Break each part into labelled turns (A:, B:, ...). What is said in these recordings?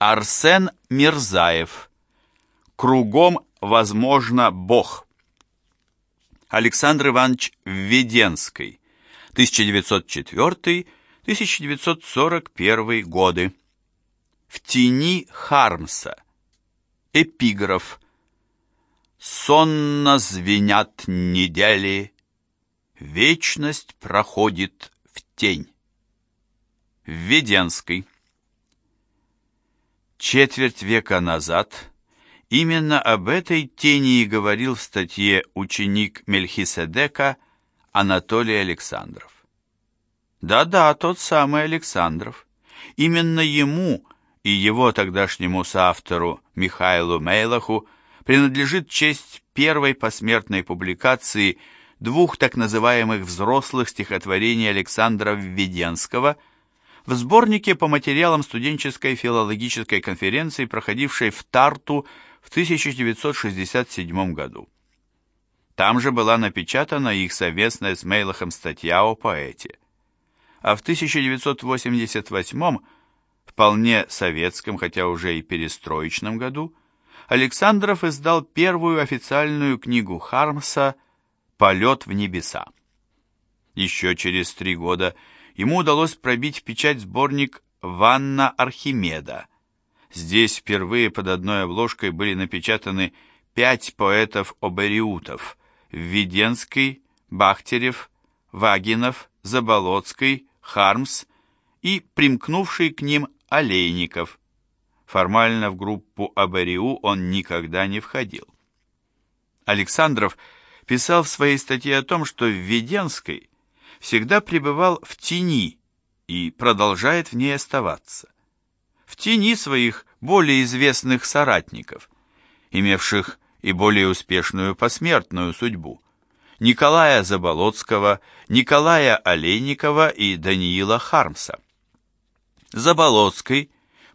A: Арсен Мирзаев. Кругом возможно Бог. Александр Иванович Введенский. 1904-1941 годы. В тени Хармса. Эпиграф. Сонно звенят недели, Вечность проходит в тень. Введенский. Четверть века назад именно об этой тени и говорил в статье ученик Мельхиседека Анатолий Александров. Да-да, тот самый Александров. Именно ему и его тогдашнему соавтору Михаилу Мейлаху принадлежит честь первой посмертной публикации двух так называемых взрослых стихотворений Александра Введенского – в сборнике по материалам студенческой филологической конференции, проходившей в Тарту в 1967 году. Там же была напечатана их совместная с Мейлахом статья о поэте. А в 1988 вполне советском, хотя уже и перестроечном году, Александров издал первую официальную книгу Хармса «Полет в небеса». Еще через три года – ему удалось пробить в печать сборник «Ванна Архимеда». Здесь впервые под одной обложкой были напечатаны пять поэтов-обериутов – Введенский, Бахтерев, Вагинов, Заболоцкий, Хармс и примкнувший к ним Олейников. Формально в группу Абариу он никогда не входил. Александров писал в своей статье о том, что в Введенской всегда пребывал в тени и продолжает в ней оставаться. В тени своих более известных соратников, имевших и более успешную посмертную судьбу, Николая Заболоцкого, Николая Олейникова и Даниила Хармса. Заболоцкий,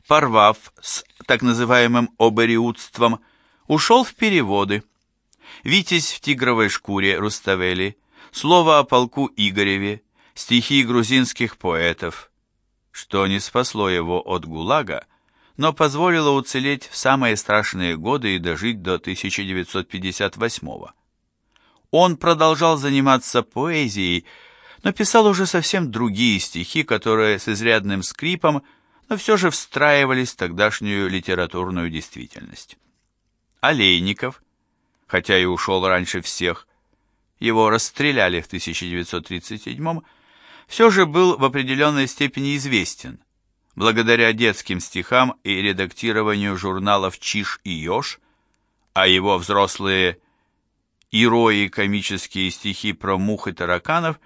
A: порвав с так называемым обериутством, ушел в переводы. «Витязь в тигровой шкуре» Руставели – Слово о полку Игореве, стихи грузинских поэтов, что не спасло его от ГУЛАГа, но позволило уцелеть в самые страшные годы и дожить до 1958 -го. Он продолжал заниматься поэзией, но писал уже совсем другие стихи, которые с изрядным скрипом, но все же встраивались в тогдашнюю литературную действительность. Олейников, хотя и ушел раньше всех, его расстреляли в 1937 все же был в определенной степени известен, благодаря детским стихам и редактированию журналов «Чиж» и «Еж», а его взрослые ирои комические стихи про мух и тараканов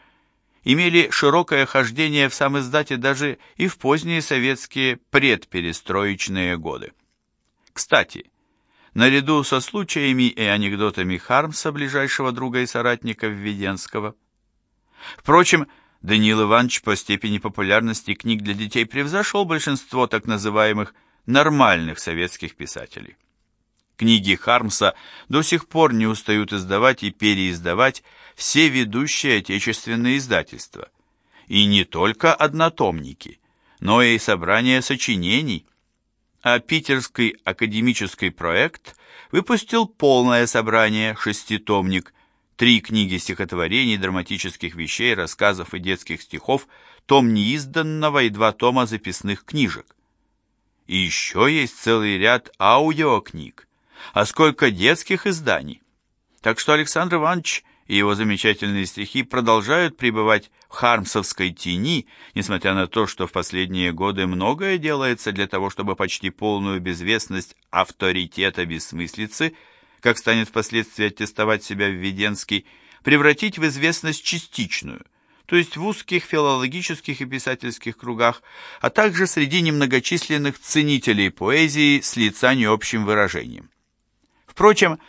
A: имели широкое хождение в сам издате даже и в поздние советские предперестроечные годы. Кстати, наряду со случаями и анекдотами Хармса, ближайшего друга и соратника Введенского. Впрочем, Даниил Иванович по степени популярности книг для детей превзошел большинство так называемых нормальных советских писателей. Книги Хармса до сих пор не устают издавать и переиздавать все ведущие отечественные издательства. И не только однотомники, но и собрания сочинений, а питерский академический проект выпустил полное собрание, шеститомник, три книги стихотворений, драматических вещей, рассказов и детских стихов, том неизданного и два тома записных книжек. И еще есть целый ряд аудиокниг, а сколько детских изданий. Так что Александр Иванович и его замечательные стихи продолжают пребывать в хармсовской тени, несмотря на то, что в последние годы многое делается для того, чтобы почти полную безвестность авторитета бессмыслицы, как станет впоследствии аттестовать себя Введенский, превратить в известность частичную, то есть в узких филологических и писательских кругах, а также среди немногочисленных ценителей поэзии с лица необщим выражением. Впрочем,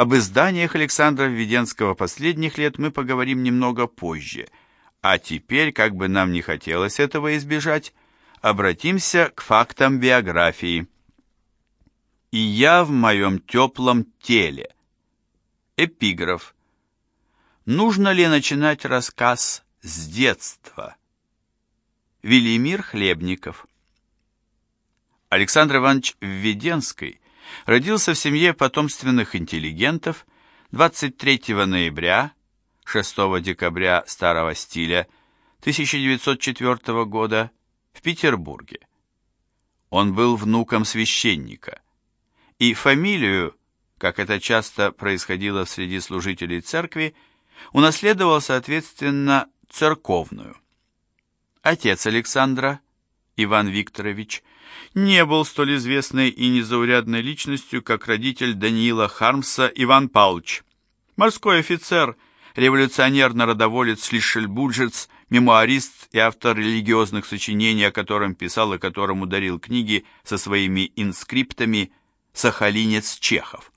A: об изданиях Александра Введенского последних лет мы поговорим немного позже. А теперь, как бы нам не хотелось этого избежать, обратимся к фактам биографии. «И я в моем теплом теле». Эпиграф. Нужно ли начинать рассказ с детства? Велимир Хлебников. Александр Иванович Введенский родился в семье потомственных интеллигентов 23 ноября 6 декабря старого стиля 1904 года в Петербурге. Он был внуком священника, и фамилию, как это часто происходило среди служителей церкви, унаследовал, соответственно, церковную. Отец Александра, Иван Викторович, не был столь известной и незаурядной личностью, как родитель Даниила Хармса Иван Павлович, морской офицер, революционер-народоволец Шлиссельбуржец, мемуарист и автор религиозных сочинений, о котором писал и которому дарил книги со своими инскриптами «Сахалинец Чехов».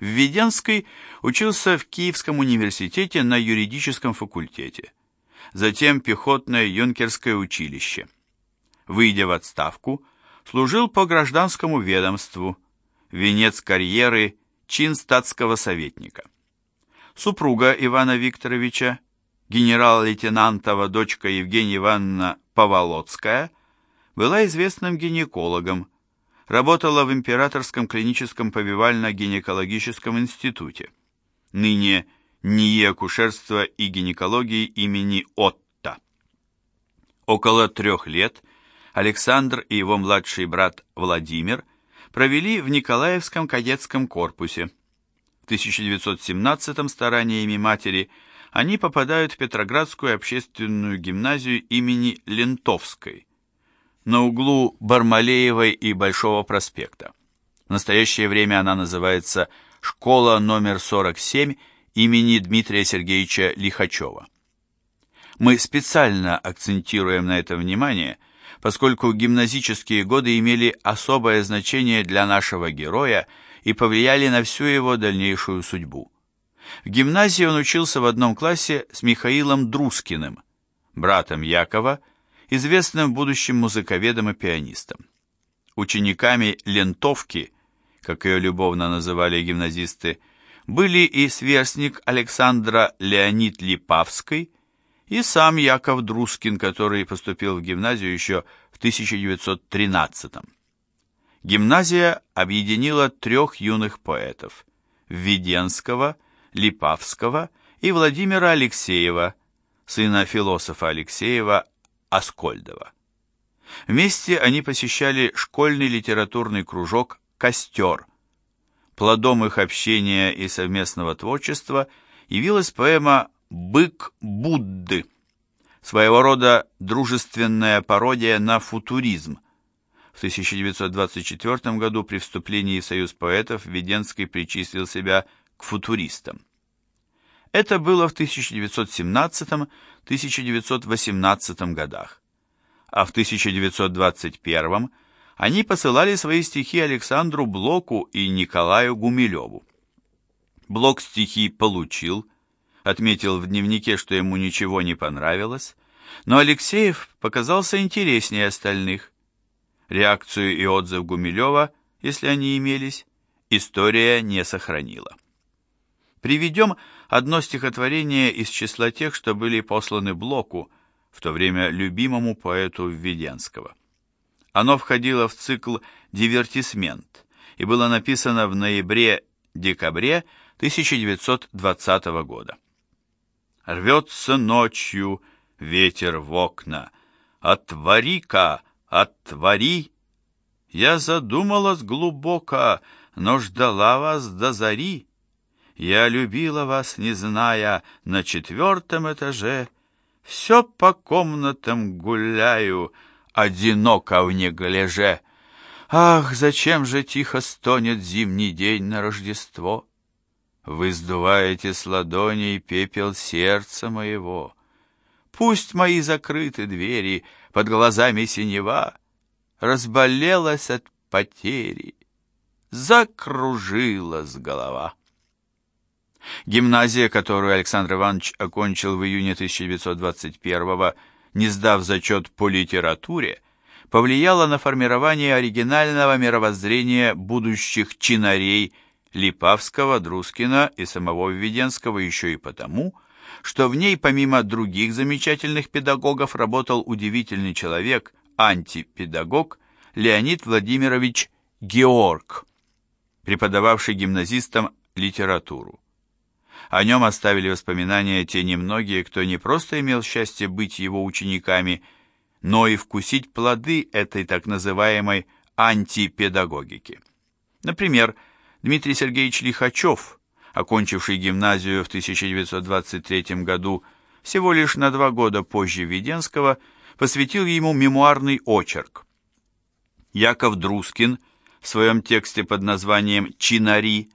A: Введенский учился в Киевском университете на юридическом факультете, затем пехотное юнкерское училище. Выйдя в отставку, служил по гражданскому ведомству, венец карьеры, чин статского советника. Супруга Ивана Викторовича, генерал-лейтенантова дочка Евгения Ивановна Поволоцкая, была известным гинекологом, работала в Императорском клиническом повивально-гинекологическом институте, ныне НИИ акушерства и гинекологии имени Отто. Около трех лет Александр и его младший брат Владимир провели в Николаевском кадетском корпусе. В 1917 стараниями матери они попадают в Петроградскую общественную гимназию имени Лентовской на углу Бармалеевой и Большого проспекта. В настоящее время она называется «Школа номер 47» имени Дмитрия Сергеевича Лихачева. Мы специально акцентируем на это внимание, поскольку гимназические годы имели особое значение для нашего героя и повлияли на всю его дальнейшую судьбу. В гимназии он учился в одном классе с Михаилом Друскиным, братом Якова, известным будущим музыковедом и пианистом. Учениками «лентовки», как ее любовно называли гимназисты, были и сверстник Александра Леонид Липавский, и сам Яков Друскин, который поступил в гимназию еще в 1913 -м. Гимназия объединила трех юных поэтов – Введенского, Липавского и Владимира Алексеева, сына философа Алексеева Аскольдова. Вместе они посещали школьный литературный кружок «Костер». Плодом их общения и совместного творчества явилась поэма «Бык Будды», своего рода дружественная пародия на футуризм. В 1924 году при вступлении в Союз поэтов Веденский причислил себя к футуристам. Это было в 1917-1918 годах. А в 1921 они посылали свои стихи Александру Блоку и Николаю Гумилеву. Блок стихи получил, отметил в дневнике, что ему ничего не понравилось, но Алексеев показался интереснее остальных. Реакцию и отзыв Гумилева, если они имелись, история не сохранила. Приведем одно стихотворение из числа тех, что были посланы Блоку, в то время любимому поэту Введенского. Оно входило в цикл «Дивертисмент» и было написано в ноябре-декабре 1920 года. Рвется ночью ветер в окна. Отвори-ка, отвори! Я задумалась глубоко, но ждала вас до зари. Я любила вас, не зная, на четвертом этаже. Все по комнатам гуляю, одиноко в неглиже. Ах, зачем же тихо стонет зимний день на Рождество? Вы сдуваете с ладоней пепел сердца моего. Пусть мои закрыты двери, под глазами синева, Разболелась от потери, закружилась голова. Гимназия, которую Александр Иванович окончил в июне 1921 не сдав зачет по литературе, повлияла на формирование оригинального мировоззрения будущих чинарей Липавского, Друскина и самого Введенского еще и потому, что в ней помимо других замечательных педагогов работал удивительный человек, антипедагог Леонид Владимирович Георг, преподававший гимназистам литературу. О нем оставили воспоминания те немногие, кто не просто имел счастье быть его учениками, но и вкусить плоды этой так называемой антипедагогики. Например, Дмитрий Сергеевич Лихачев, окончивший гимназию в 1923 году, всего лишь на два года позже Веденского, посвятил ему мемуарный очерк. Яков Друскин в своем тексте под названием «Чинари»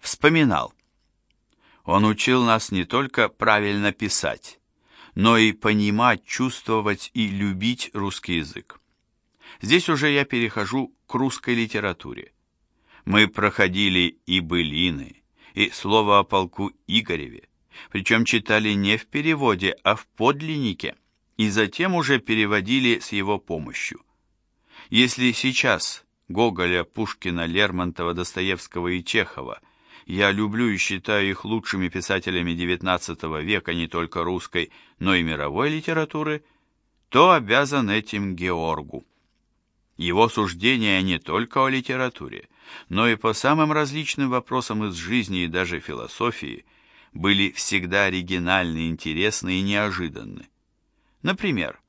A: вспоминал. Он учил нас не только правильно писать, но и понимать, чувствовать и любить русский язык. Здесь уже я перехожу к русской литературе. Мы проходили и былины, и слово о полку Игореве, причем читали не в переводе, а в подлиннике, и затем уже переводили с его помощью. Если сейчас Гоголя, Пушкина, Лермонтова, Достоевского и Чехова я люблю и считаю их лучшими писателями XIX века не только русской, но и мировой литературы, то обязан этим Георгу. Его суждения не только о литературе, но и по самым различным вопросам из жизни и даже философии были всегда оригинальны, интересны и неожиданны. Например,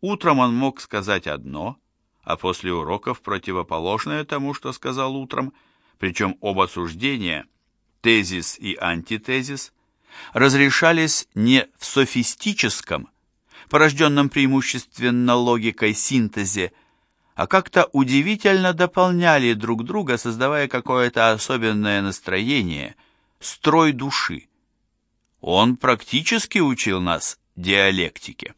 A: утром он мог сказать одно, а после уроков противоположное тому, что сказал утром, причем оба суждения, тезис и антитезис, разрешались не в софистическом, порожденном преимущественно логикой синтезе, а как-то удивительно дополняли друг друга, создавая какое-то особенное настроение, строй души. Он практически учил нас диалектике.